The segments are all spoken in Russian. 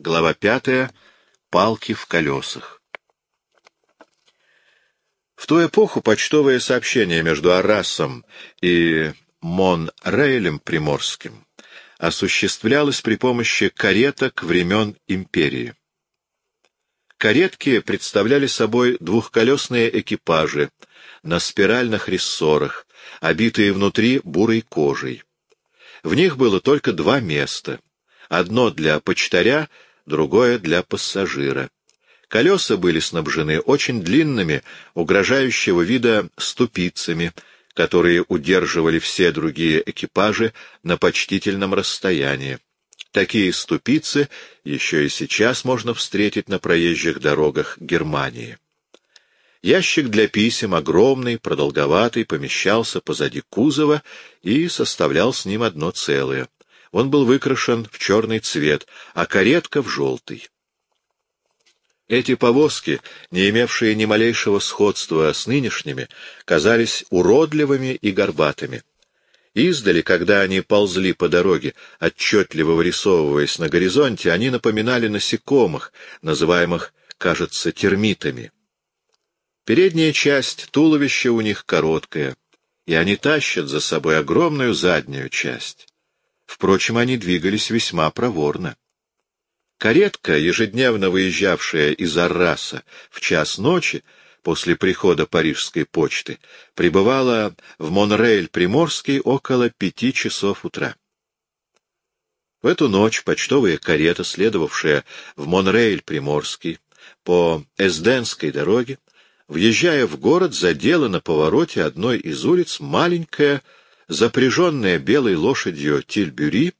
Глава пятая. Палки в колесах. В ту эпоху почтовое сообщение между Арасом и Монрейлем Приморским осуществлялось при помощи кареток времен империи. Каретки представляли собой двухколесные экипажи на спиральных рессорах, обитые внутри бурой кожей. В них было только два места. Одно для почтаря, другое для пассажира. Колеса были снабжены очень длинными, угрожающего вида ступицами, которые удерживали все другие экипажи на почтительном расстоянии. Такие ступицы еще и сейчас можно встретить на проезжих дорогах Германии. Ящик для писем, огромный, продолговатый, помещался позади кузова и составлял с ним одно целое. Он был выкрашен в черный цвет, а каретка — в желтый. Эти повозки, не имевшие ни малейшего сходства с нынешними, казались уродливыми и горбатыми. Издали, когда они ползли по дороге, отчетливо вырисовываясь на горизонте, они напоминали насекомых, называемых, кажется, термитами. Передняя часть туловища у них короткая, и они тащат за собой огромную заднюю часть. Впрочем, они двигались весьма проворно. Каретка, ежедневно выезжавшая из Арраса в час ночи, после прихода парижской почты, прибывала в Монрейль-Приморский около пяти часов утра. В эту ночь почтовая карета, следовавшая в Монрейль-Приморский по Эсденской дороге, въезжая в город, задела на повороте одной из улиц маленькая, запряженная белой лошадью тильбюри,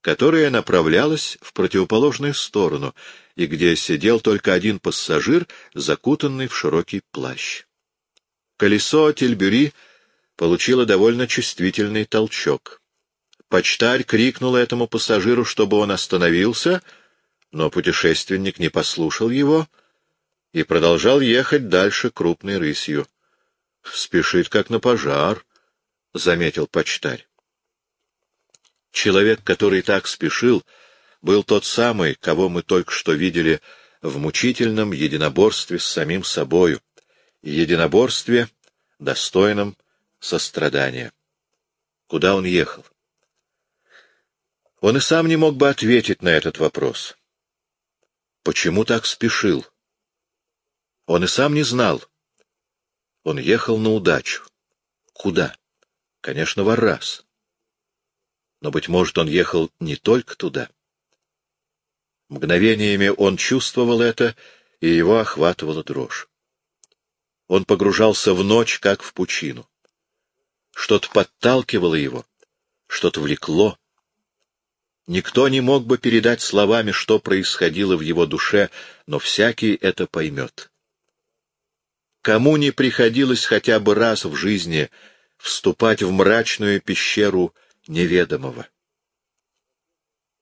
которая направлялась в противоположную сторону, и где сидел только один пассажир, закутанный в широкий плащ. Колесо тильбюри получило довольно чувствительный толчок. Почтарь крикнул этому пассажиру, чтобы он остановился, но путешественник не послушал его — и продолжал ехать дальше крупной рысью. — Спешит, как на пожар, — заметил почтарь. Человек, который так спешил, был тот самый, кого мы только что видели в мучительном единоборстве с самим собою, единоборстве, достойном сострадания. Куда он ехал? Он и сам не мог бы ответить на этот вопрос. Почему так спешил? Он и сам не знал. Он ехал на удачу. Куда? Конечно, в. Но, быть может, он ехал не только туда. Мгновениями он чувствовал это, и его охватывала дрожь. Он погружался в ночь, как в пучину. Что-то подталкивало его, что-то влекло. Никто не мог бы передать словами, что происходило в его душе, но всякий это поймет. Кому не приходилось хотя бы раз в жизни вступать в мрачную пещеру неведомого?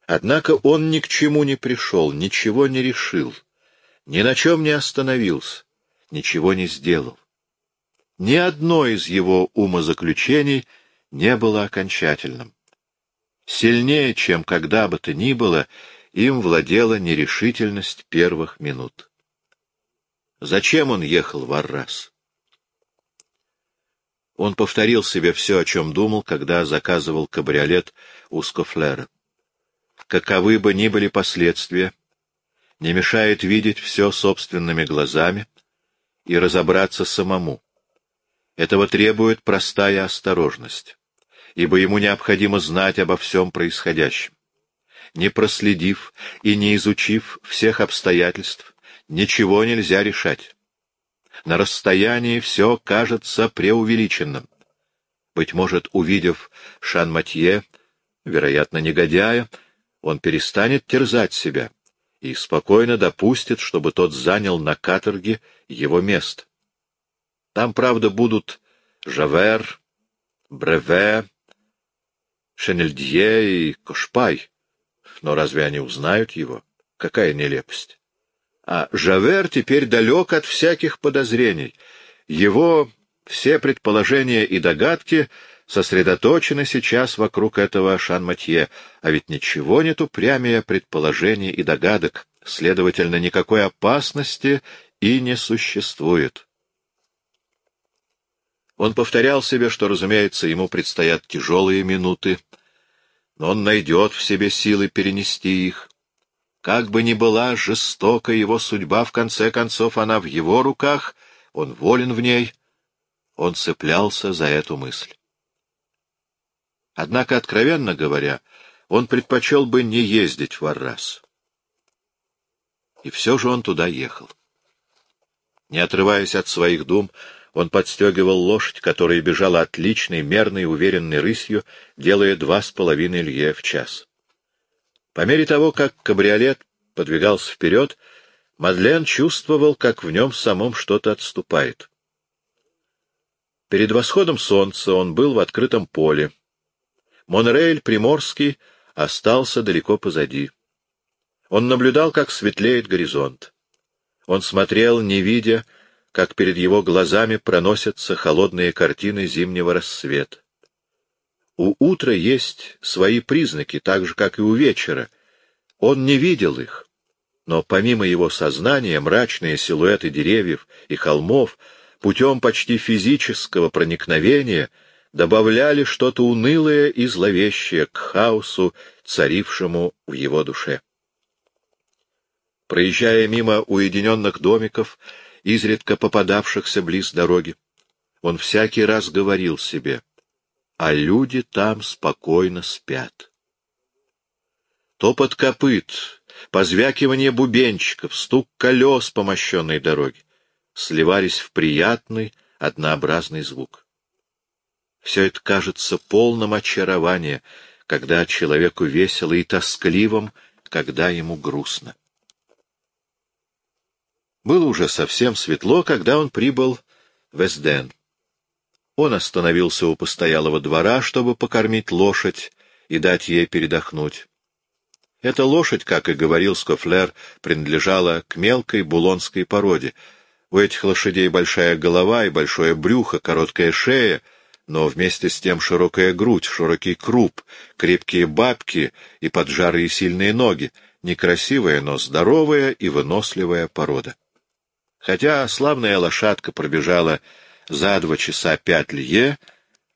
Однако он ни к чему не пришел, ничего не решил, ни на чем не остановился, ничего не сделал. Ни одно из его умозаключений не было окончательным. Сильнее, чем когда бы то ни было, им владела нерешительность первых минут. Зачем он ехал в Аррас? Он повторил себе все, о чем думал, когда заказывал кабриолет у Скофлера. Каковы бы ни были последствия, не мешает видеть все собственными глазами и разобраться самому. Этого требует простая осторожность, ибо ему необходимо знать обо всем происходящем. Не проследив и не изучив всех обстоятельств, ничего нельзя решать. На расстоянии все кажется преувеличенным. Быть может, увидев Шан-Матье, вероятно, негодяя, он перестанет терзать себя и спокойно допустит, чтобы тот занял на каторге его место. Там, правда, будут Жавер, Бреве, Шенельдье и Кошпай. Но разве они узнают его? Какая нелепость! А Жавер теперь далек от всяких подозрений. Его все предположения и догадки сосредоточены сейчас вокруг этого Шан-Матье, а ведь ничего нет упрямее предположений и догадок, следовательно, никакой опасности и не существует. Он повторял себе, что, разумеется, ему предстоят тяжелые минуты, но он найдет в себе силы перенести их. Как бы ни была жестока его судьба, в конце концов она в его руках, он волен в ней, он цеплялся за эту мысль. Однако, откровенно говоря, он предпочел бы не ездить в Аррас. И все же он туда ехал. Не отрываясь от своих дум, он подстегивал лошадь, которая бежала отличной, мерной, уверенной рысью, делая два с половиной лье в час. По мере того, как кабриолет подвигался вперед, Мадлен чувствовал, как в нем самом что-то отступает. Перед восходом солнца он был в открытом поле. Монрейль Приморский остался далеко позади. Он наблюдал, как светлеет горизонт. Он смотрел, не видя, как перед его глазами проносятся холодные картины зимнего рассвета. У утра есть свои признаки, так же, как и у вечера. Он не видел их, но помимо его сознания мрачные силуэты деревьев и холмов путем почти физического проникновения добавляли что-то унылое и зловещее к хаосу, царившему в его душе. Проезжая мимо уединенных домиков, изредка попадавшихся близ дороги, он всякий раз говорил себе, а люди там спокойно спят. Топот копыт, позвякивание бубенчиков, стук колес по мощенной дороге сливались в приятный, однообразный звук. Все это кажется полным очарования, когда человеку весело, и тоскливым, когда ему грустно. Было уже совсем светло, когда он прибыл в Эсден. Он остановился у постоялого двора, чтобы покормить лошадь и дать ей передохнуть. Эта лошадь, как и говорил Скофлер, принадлежала к мелкой булонской породе. У этих лошадей большая голова и большое брюхо, короткая шея, но вместе с тем широкая грудь, широкий круп, крепкие бабки и поджарые сильные ноги, некрасивая, но здоровая и выносливая порода. Хотя славная лошадка пробежала за два часа пять лье,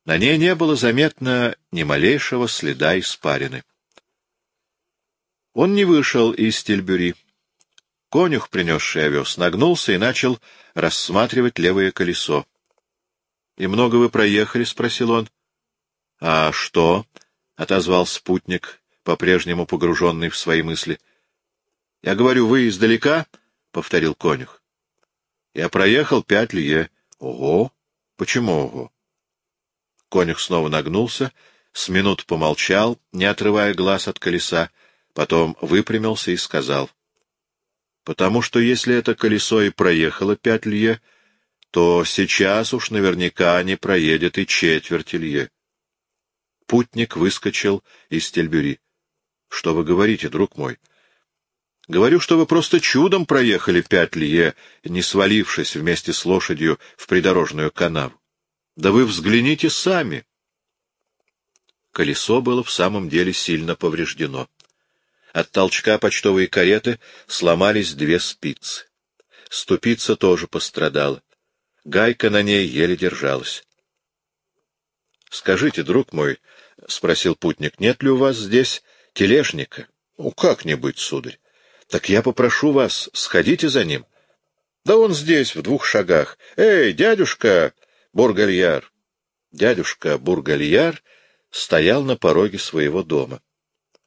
на ней не было заметно ни малейшего следа испарины. Он не вышел из Тильбюри. Конюх, принесший овес, нагнулся и начал рассматривать левое колесо. — И много вы проехали? — спросил он. — А что? — отозвал спутник, по-прежнему погруженный в свои мысли. — Я говорю, вы издалека? — повторил конюх. Я проехал пять лье. Ого! Почему ого? Конюх снова нагнулся, с минут помолчал, не отрывая глаз от колеса, потом выпрямился и сказал. — Потому что если это колесо и проехало пять лье, то сейчас уж наверняка не проедет и четверть лье. Путник выскочил из тельбюри. — Что вы говорите, друг мой? Говорю, что вы просто чудом проехали пять лье, не свалившись вместе с лошадью в придорожную канаву. Да вы взгляните сами. Колесо было в самом деле сильно повреждено. От толчка почтовой кареты сломались две спицы. Ступица тоже пострадала. Гайка на ней еле держалась. — Скажите, друг мой, — спросил путник, — нет ли у вас здесь тележника? — Ну, как-нибудь, сударь. Так я попрошу вас, сходите за ним. Да он здесь, в двух шагах. Эй, дядюшка Бургальяр! Дядюшка Бургальяр стоял на пороге своего дома.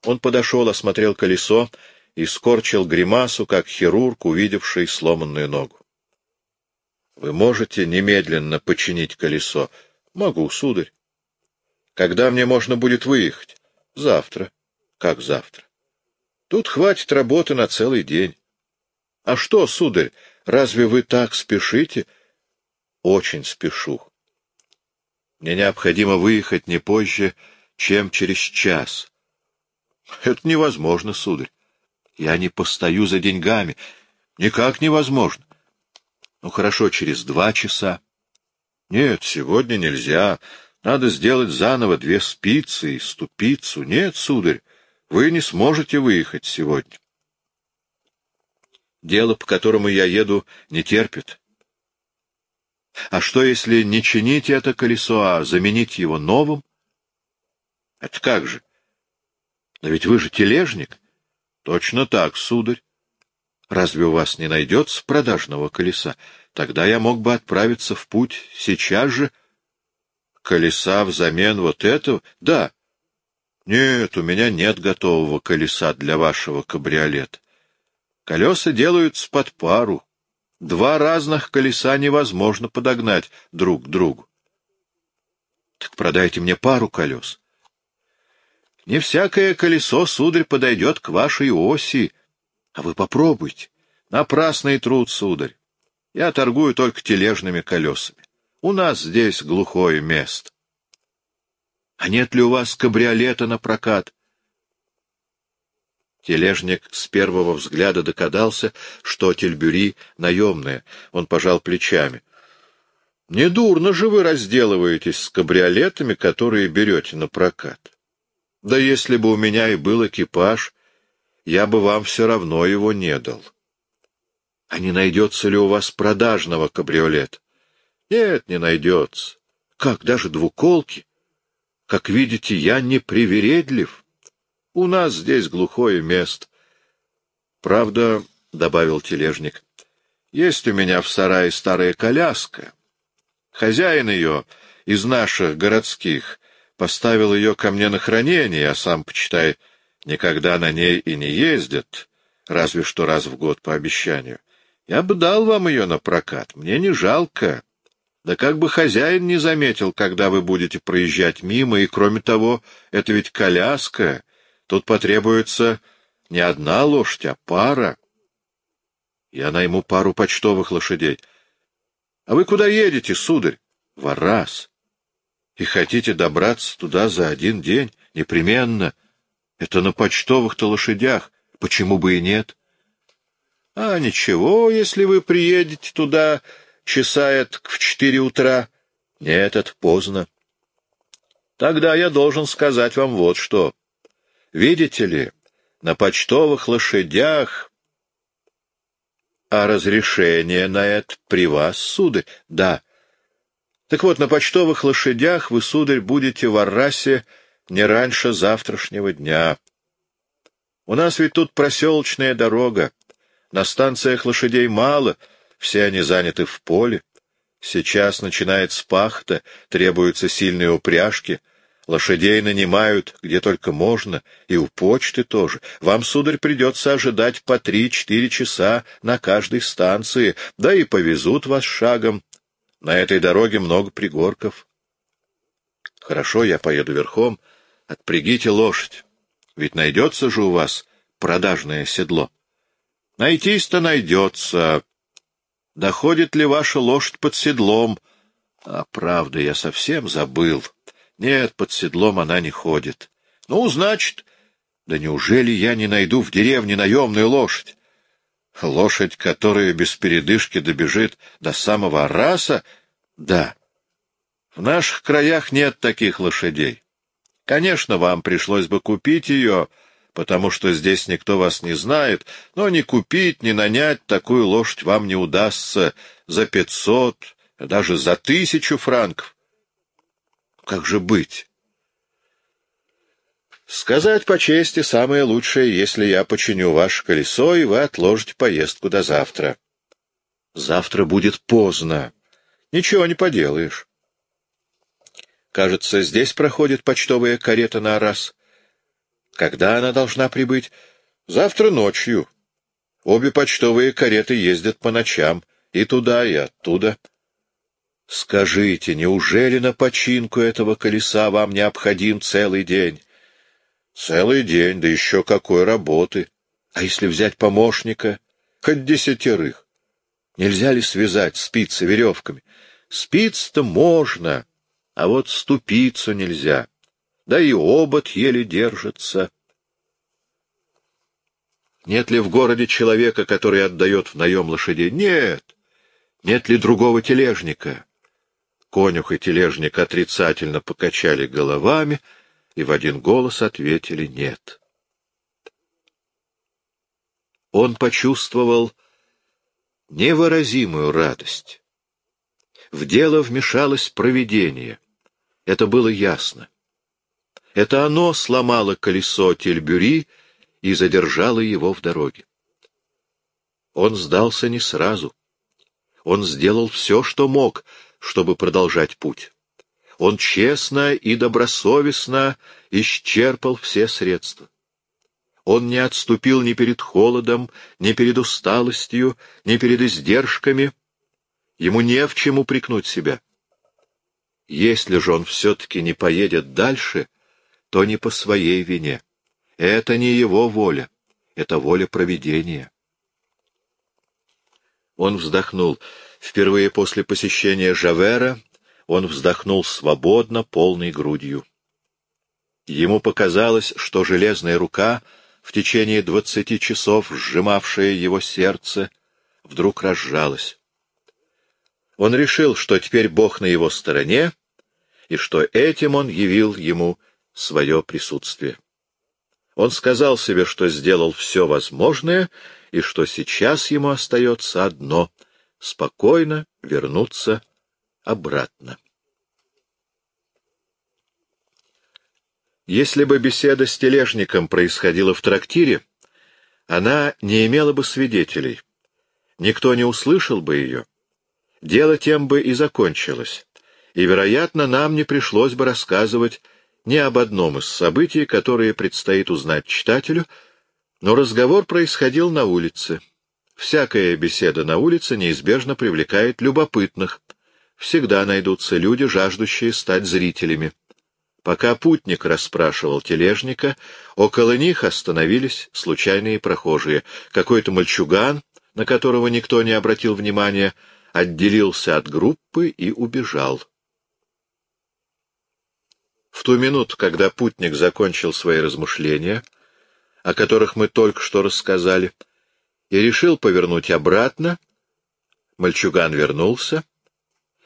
Он подошел, осмотрел колесо и скорчил гримасу, как хирург, увидевший сломанную ногу. — Вы можете немедленно починить колесо? — Могу, сударь. — Когда мне можно будет выехать? — Завтра. — Как завтра? Тут хватит работы на целый день. — А что, сударь, разве вы так спешите? — Очень спешу. Мне необходимо выехать не позже, чем через час. — Это невозможно, сударь. Я не постою за деньгами. Никак невозможно. Ну, хорошо, через два часа. Нет, сегодня нельзя. Надо сделать заново две спицы и ступицу. Нет, сударь, вы не сможете выехать сегодня. Дело, по которому я еду, не терпит. А что, если не чинить это колесо, а заменить его новым? Это как же? Но ведь вы же тележник. Точно так, сударь. Разве у вас не найдется продажного колеса? Тогда я мог бы отправиться в путь сейчас же. Колеса взамен вот этого? Да. Нет, у меня нет готового колеса для вашего кабриолета. Колеса делаются под пару. Два разных колеса невозможно подогнать друг к другу. Так продайте мне пару колес. Не всякое колесо, сударь, подойдет к вашей оси. А вы попробуйте. Напрасный труд, сударь. Я торгую только тележными колесами. У нас здесь глухое место. А нет ли у вас кабриолета на прокат? Тележник с первого взгляда догадался, что тельбюри наемная. Он пожал плечами. — Недурно же вы разделываетесь с кабриолетами, которые берете на прокат. Да если бы у меня и был экипаж, я бы вам все равно его не дал. А не найдется ли у вас продажного кабриолета? Нет, не найдется. Как, даже двуколки? Как видите, я не привередлив. У нас здесь глухое место. Правда, — добавил тележник, — есть у меня в сарае старая коляска. Хозяин ее из наших городских поставил ее ко мне на хранение, а сам, почитай, никогда на ней и не ездит, разве что раз в год по обещанию. Я бы дал вам ее на прокат, мне не жалко. Да как бы хозяин не заметил, когда вы будете проезжать мимо, и, кроме того, это ведь коляска, Тут потребуется не одна лошадь, а пара. Я найму пару почтовых лошадей. А вы куда едете, сударь? В Арас. И хотите добраться туда за один день? Непременно. Это на почтовых-то лошадях. Почему бы и нет? А ничего, если вы приедете туда часа в четыре утра. Нет, это поздно. Тогда я должен сказать вам вот что. Видите ли, на почтовых лошадях... А разрешение на это при вас, сударь? Да. Так вот, на почтовых лошадях вы, сударь, будете в Аррасе не раньше завтрашнего дня. У нас ведь тут проселочная дорога. На станциях лошадей мало, все они заняты в поле. Сейчас начинается пахта, требуются сильные упряжки — Лошадей нанимают где только можно, и у почты тоже. Вам, сударь, придется ожидать по три-четыре часа на каждой станции, да и повезут вас шагом. На этой дороге много пригорков. Хорошо, я поеду верхом. Отпрягите лошадь. Ведь найдется же у вас продажное седло. Найтись-то найдется. Доходит ли ваша лошадь под седлом? А, правда, я совсем забыл. Нет, под седлом она не ходит. Ну, значит... Да неужели я не найду в деревне наемную лошадь? Лошадь, которая без передышки добежит до самого раса? Да. В наших краях нет таких лошадей. Конечно, вам пришлось бы купить ее, потому что здесь никто вас не знает, но ни купить, ни нанять такую лошадь вам не удастся за пятьсот, даже за тысячу франков. Как же быть? Сказать по чести, самое лучшее, если я починю ваше колесо, и вы отложите поездку до завтра. Завтра будет поздно. Ничего не поделаешь. Кажется, здесь проходит почтовая карета на Арас. Когда она должна прибыть? Завтра ночью. Обе почтовые кареты ездят по ночам, и туда, и оттуда. Скажите, неужели на починку этого колеса вам необходим целый день? Целый день, да еще какой работы. А если взять помощника? Хоть десятерых. Нельзя ли связать спицы веревками? Спиц-то можно, а вот ступицу нельзя. Да и обод еле держится. Нет ли в городе человека, который отдает в наем лошадей? Нет. Нет ли другого тележника? Конюх и тележник отрицательно покачали головами и в один голос ответили «нет». Он почувствовал невыразимую радость. В дело вмешалось провидение. Это было ясно. Это оно сломало колесо Тельбюри и задержало его в дороге. Он сдался не сразу. Он сделал все, что мог, чтобы продолжать путь. Он честно и добросовестно исчерпал все средства. Он не отступил ни перед холодом, ни перед усталостью, ни перед издержками. Ему не в чем упрекнуть себя. Если же он все-таки не поедет дальше, то не по своей вине. Это не его воля, это воля провидения. Он вздохнул. Впервые после посещения Жавера он вздохнул свободно, полной грудью. Ему показалось, что железная рука, в течение двадцати часов сжимавшая его сердце, вдруг разжалась. Он решил, что теперь Бог на его стороне, и что этим он явил ему свое присутствие. Он сказал себе, что сделал все возможное, и что сейчас ему остается одно — спокойно вернуться обратно. Если бы беседа с тележником происходила в трактире, она не имела бы свидетелей. Никто не услышал бы ее. Дело тем бы и закончилось. И, вероятно, нам не пришлось бы рассказывать ни об одном из событий, которые предстоит узнать читателю, но разговор происходил на улице. Всякая беседа на улице неизбежно привлекает любопытных. Всегда найдутся люди, жаждущие стать зрителями. Пока путник расспрашивал тележника, около них остановились случайные прохожие. Какой-то мальчуган, на которого никто не обратил внимания, отделился от группы и убежал. В ту минуту, когда путник закончил свои размышления, о которых мы только что рассказали, и решил повернуть обратно, мальчуган вернулся,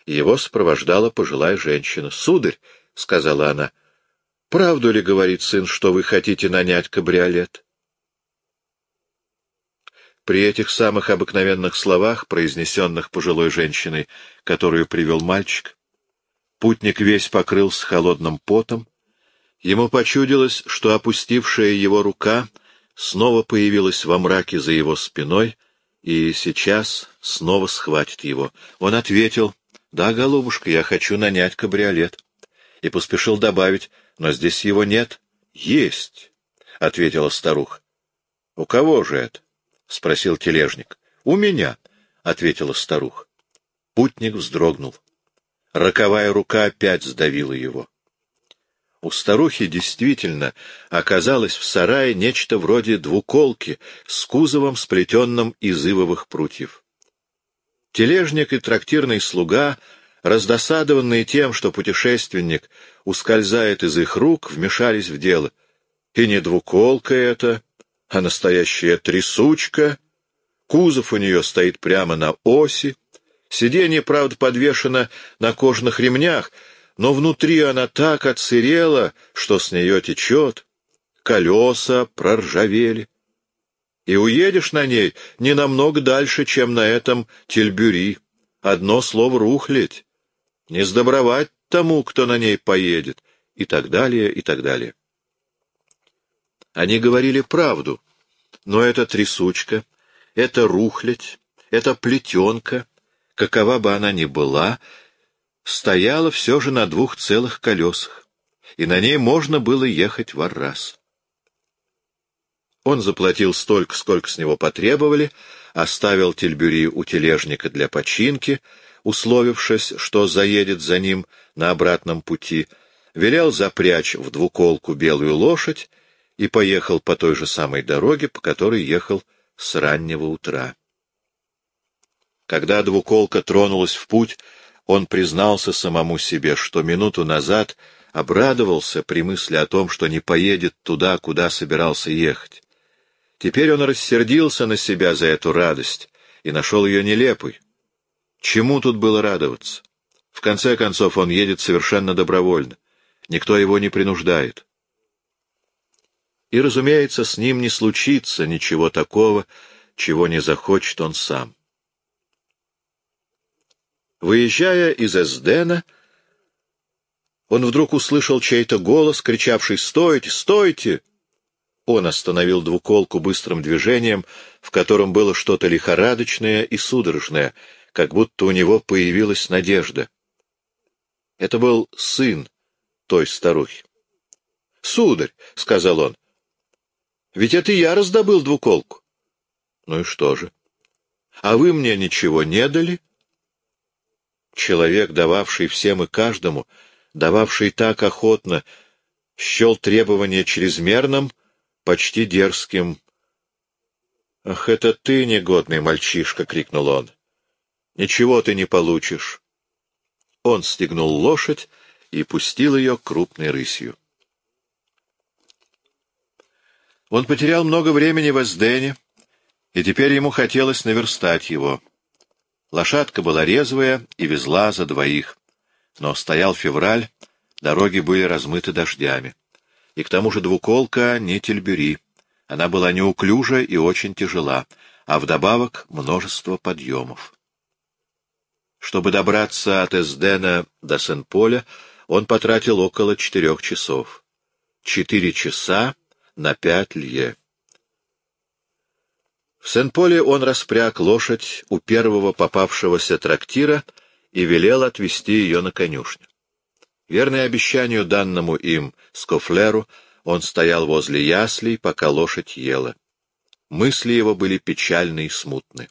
его сопровождала пожилая женщина. «Сударь!» — сказала она, — «правду ли, — говорит сын, — что вы хотите нанять кабриолет?» При этих самых обыкновенных словах, произнесенных пожилой женщиной, которую привел мальчик, путник весь покрылся холодным потом, Ему почудилось, что опустившая его рука снова появилась во мраке за его спиной и сейчас снова схватит его. Он ответил, «Да, голубушка, я хочу нанять кабриолет». И поспешил добавить, «Но здесь его нет». «Есть», — ответила старуха. «У кого же это?» — спросил тележник. «У меня», — ответила старуха. Путник вздрогнул. Роковая рука опять сдавила его. У старухи действительно оказалось в сарае нечто вроде двуколки с кузовом, сплетенным из ивовых прутьев. Тележник и трактирный слуга, раздосадованные тем, что путешественник ускользает из их рук, вмешались в дело. И не двуколка это, а настоящая трясучка. Кузов у нее стоит прямо на оси. Сиденье, правда, подвешено на кожаных ремнях, но внутри она так отсырела, что с нее течет, колеса проржавели. И уедешь на ней не намного дальше, чем на этом тельбюри. Одно слово рухлить. Не сдобровать тому, кто на ней поедет, и так далее, и так далее. Они говорили правду, но эта трясучка, эта рухлядь, эта плетенка, какова бы она ни была, стояла все же на двух целых колесах, и на ней можно было ехать в раз. Он заплатил столько, сколько с него потребовали, оставил тельбюри у тележника для починки, условившись, что заедет за ним на обратном пути, велел запрячь в двуколку белую лошадь и поехал по той же самой дороге, по которой ехал с раннего утра. Когда двуколка тронулась в путь, он признался самому себе, что минуту назад обрадовался при мысли о том, что не поедет туда, куда собирался ехать. Теперь он рассердился на себя за эту радость и нашел ее нелепой. Чему тут было радоваться? В конце концов, он едет совершенно добровольно. Никто его не принуждает. И, разумеется, с ним не случится ничего такого, чего не захочет он сам. Выезжая из Эсдена, он вдруг услышал чей-то голос, кричавший «Стойте! Стойте!» Он остановил двуколку быстрым движением, в котором было что-то лихорадочное и судорожное, как будто у него появилась надежда. Это был сын той старухи. — Сударь, — сказал он, — ведь это я раздобыл двуколку. — Ну и что же? — А вы мне ничего не дали? Человек, дававший всем и каждому, дававший так охотно, счел требование чрезмерным — почти дерзким. «Ах, это ты, негодный мальчишка!» — крикнул он. «Ничего ты не получишь!» Он стегнул лошадь и пустил ее крупной рысью. Он потерял много времени в Эсдене, и теперь ему хотелось наверстать его. Лошадка была резвая и везла за двоих, но стоял февраль, дороги были размыты дождями и к тому же двуколка не тельбюри. Она была неуклюжа и очень тяжела, а вдобавок множество подъемов. Чтобы добраться от Эсдена до Сен-Поля, он потратил около четырех часов. Четыре часа на пять лье. В Сен-Поле он распряг лошадь у первого попавшегося трактира и велел отвезти ее на конюшню. Верный обещанию данному им Скофлеру, он стоял возле яслей, пока лошадь ела. Мысли его были печальны и смутны.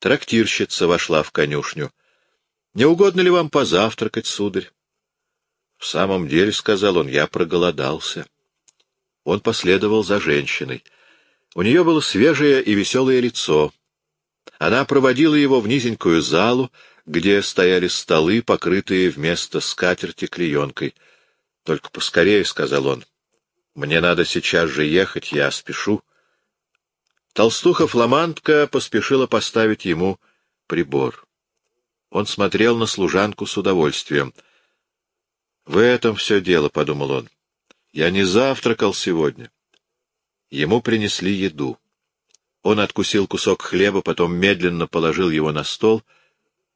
Трактирщица вошла в конюшню. — Не угодно ли вам позавтракать, сударь? — В самом деле, — сказал он, — я проголодался. Он последовал за женщиной. У нее было свежее и веселое лицо. Она проводила его в низенькую залу, где стояли столы, покрытые вместо скатерти клеенкой. — Только поскорее, — сказал он. — Мне надо сейчас же ехать, я спешу. Толстуха-фламандка поспешила поставить ему прибор. Он смотрел на служанку с удовольствием. — В этом все дело, — подумал он. — Я не завтракал сегодня. Ему принесли еду. Он откусил кусок хлеба, потом медленно положил его на стол —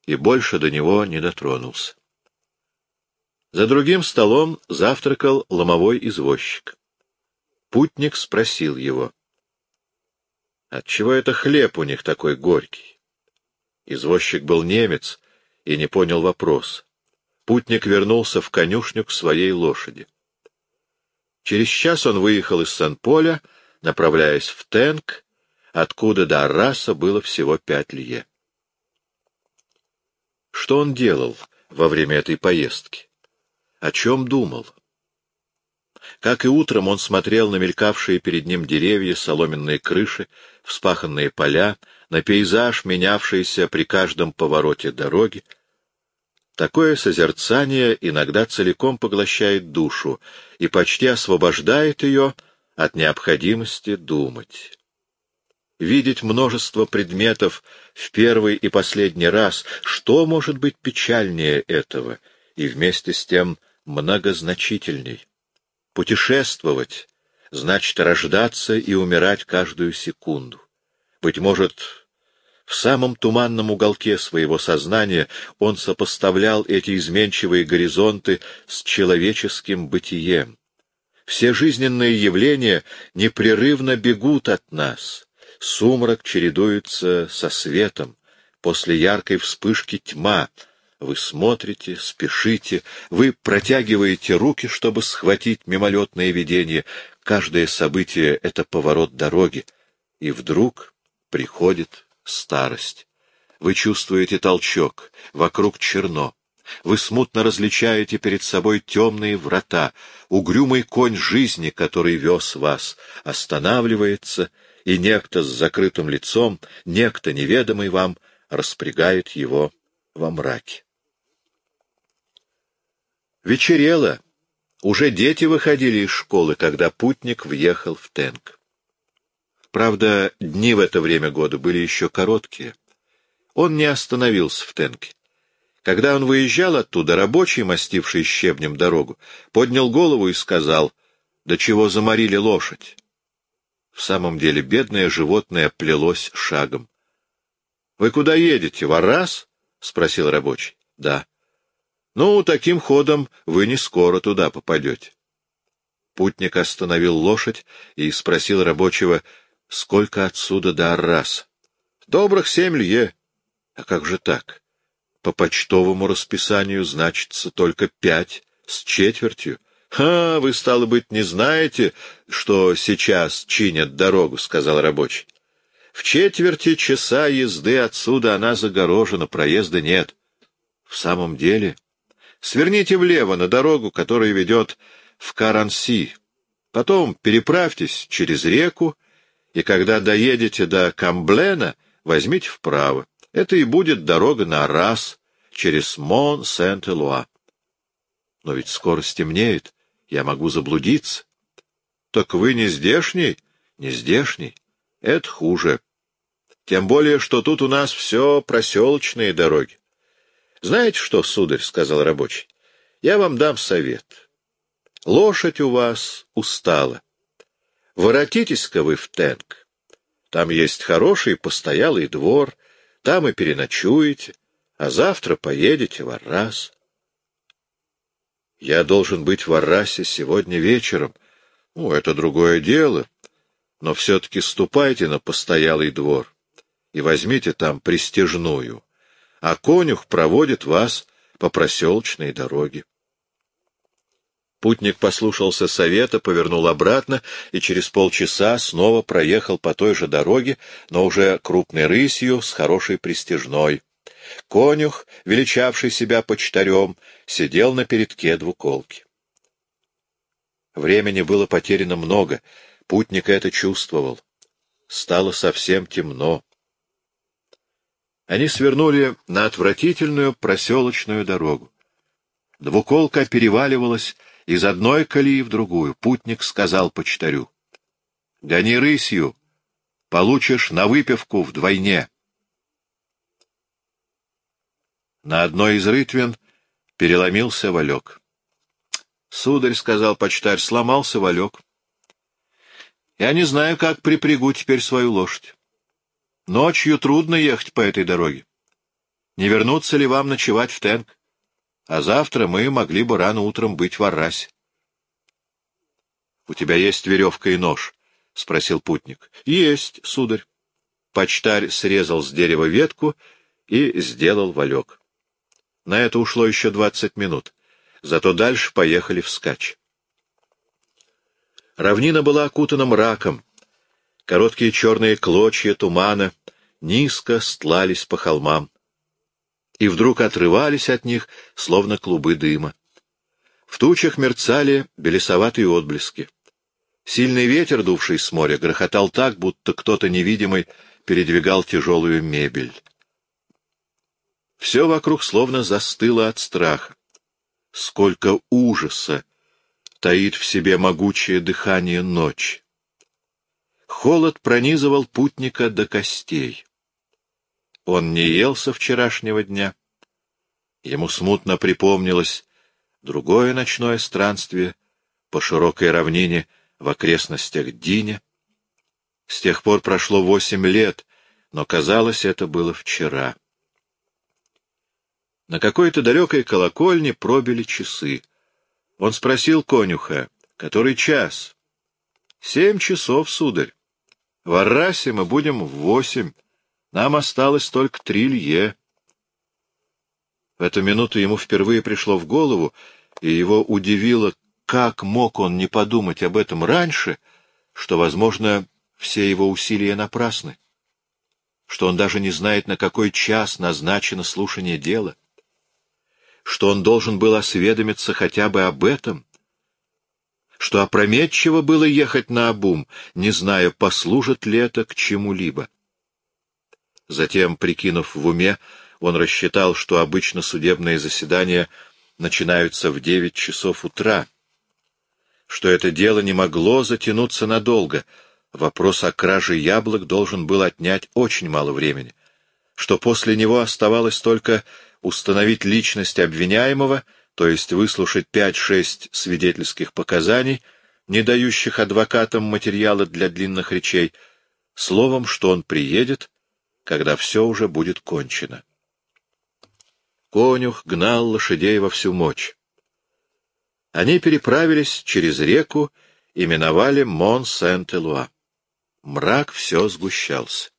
и больше до него не дотронулся. За другим столом завтракал ломовой извозчик. Путник спросил его. — Отчего это хлеб у них такой горький? Извозчик был немец и не понял вопрос. Путник вернулся в конюшню к своей лошади. Через час он выехал из Сан-Поля, направляясь в Тенк, откуда до Арраса было всего пять лье. Что он делал во время этой поездки? О чем думал? Как и утром он смотрел на мелькавшие перед ним деревья, соломенные крыши, вспаханные поля, на пейзаж, менявшийся при каждом повороте дороги. Такое созерцание иногда целиком поглощает душу и почти освобождает ее от необходимости думать видеть множество предметов в первый и последний раз, что может быть печальнее этого и вместе с тем многозначительней? Путешествовать значит рождаться и умирать каждую секунду. Быть может, в самом туманном уголке своего сознания он сопоставлял эти изменчивые горизонты с человеческим бытием. Все жизненные явления непрерывно бегут от нас, Сумрак чередуется со светом. После яркой вспышки тьма. Вы смотрите, спешите, вы протягиваете руки, чтобы схватить мимолетное видение. Каждое событие — это поворот дороги. И вдруг приходит старость. Вы чувствуете толчок, вокруг черно. Вы смутно различаете перед собой темные врата. Угрюмый конь жизни, который вез вас, останавливается — и некто с закрытым лицом, некто неведомый вам, распрягает его во мраке. Вечерело. Уже дети выходили из школы, когда путник въехал в Тенк. Правда, дни в это время года были еще короткие. Он не остановился в Тенке. Когда он выезжал оттуда, рабочий, мастивший щебнем дорогу, поднял голову и сказал, «Да чего заморили лошадь?» В самом деле бедное животное плелось шагом. — Вы куда едете, в Аррас? — спросил рабочий. — Да. — Ну, таким ходом вы не скоро туда попадете. Путник остановил лошадь и спросил рабочего, сколько отсюда до Арраса. — Добрых семь лье. — А как же так? По почтовому расписанию значится только пять с четвертью. — Ха, вы, стало быть, не знаете, что сейчас чинят дорогу, — сказал рабочий. — В четверти часа езды отсюда она загорожена, проезда нет. — В самом деле? Сверните влево на дорогу, которая ведет в Каранси. Потом переправьтесь через реку, и когда доедете до Камблена, возьмите вправо. Это и будет дорога на Арас через Мон-Сент-Элуа. Но ведь скоро стемнеет, я могу заблудиться. Так вы не здешний? Не здешний. Это хуже. Тем более, что тут у нас все проселочные дороги. Знаете что, сударь, — сказал рабочий, — я вам дам совет. Лошадь у вас устала. Воротитесь-ка вы в Тенк. Там есть хороший постоялый двор, там и переночуете, а завтра поедете в Аррас. Я должен быть в Аррасе сегодня вечером. Ну, это другое дело. Но все-таки ступайте на постоялый двор и возьмите там пристежную, а конюх проводит вас по проселочной дороге. Путник послушался совета, повернул обратно и через полчаса снова проехал по той же дороге, но уже крупной рысью с хорошей пристежной. Конюх, величавший себя почтарем, сидел на передке двуколки. Времени было потеряно много, путник это чувствовал. Стало совсем темно. Они свернули на отвратительную проселочную дорогу. Двуколка переваливалась из одной колеи в другую. Путник сказал почтарю. — Гони рысью, получишь на выпивку вдвойне. На одной из рытвин переломился валек. — Сударь, — сказал почтарь, — сломался валек. Я не знаю, как припрягу теперь свою лошадь. Ночью трудно ехать по этой дороге. Не вернуться ли вам ночевать в Тенк? А завтра мы могли бы рано утром быть в Аррасе. — У тебя есть веревка и нож? — спросил путник. — Есть, сударь. Почтарь срезал с дерева ветку и сделал валек. На это ушло еще двадцать минут. Зато дальше поехали вскачь. Равнина была окутана мраком. Короткие черные клочья тумана низко стлались по холмам и вдруг отрывались от них, словно клубы дыма. В тучах мерцали белесоватые отблески. Сильный ветер, дувший с моря, грохотал так, будто кто-то невидимый передвигал тяжелую мебель. Все вокруг словно застыло от страха. Сколько ужаса таит в себе могучее дыхание ночи. Холод пронизывал путника до костей. Он не ел со вчерашнего дня. Ему смутно припомнилось другое ночное странствие по широкой равнине в окрестностях Диня. С тех пор прошло восемь лет, но, казалось, это было вчера. На какой-то далекой колокольне пробили часы. Он спросил конюха, который час? Семь часов, сударь. В Аррасе мы будем в восемь. Нам осталось только три лье. В эту минуту ему впервые пришло в голову, и его удивило, как мог он не подумать об этом раньше, что, возможно, все его усилия напрасны, что он даже не знает, на какой час назначено слушание дела что он должен был осведомиться хотя бы об этом, что опрометчиво было ехать на обум, не зная, послужит ли это к чему-либо. Затем, прикинув в уме, он рассчитал, что обычно судебные заседания начинаются в девять часов утра, что это дело не могло затянуться надолго, вопрос о краже яблок должен был отнять очень мало времени, что после него оставалось только установить личность обвиняемого, то есть выслушать пять-шесть свидетельских показаний, не дающих адвокатам материала для длинных речей, словом, что он приедет, когда все уже будет кончено. Конюх гнал лошадей во всю мочь. Они переправились через реку и миновали Мон-Сент-Элуа. Мрак все сгущался.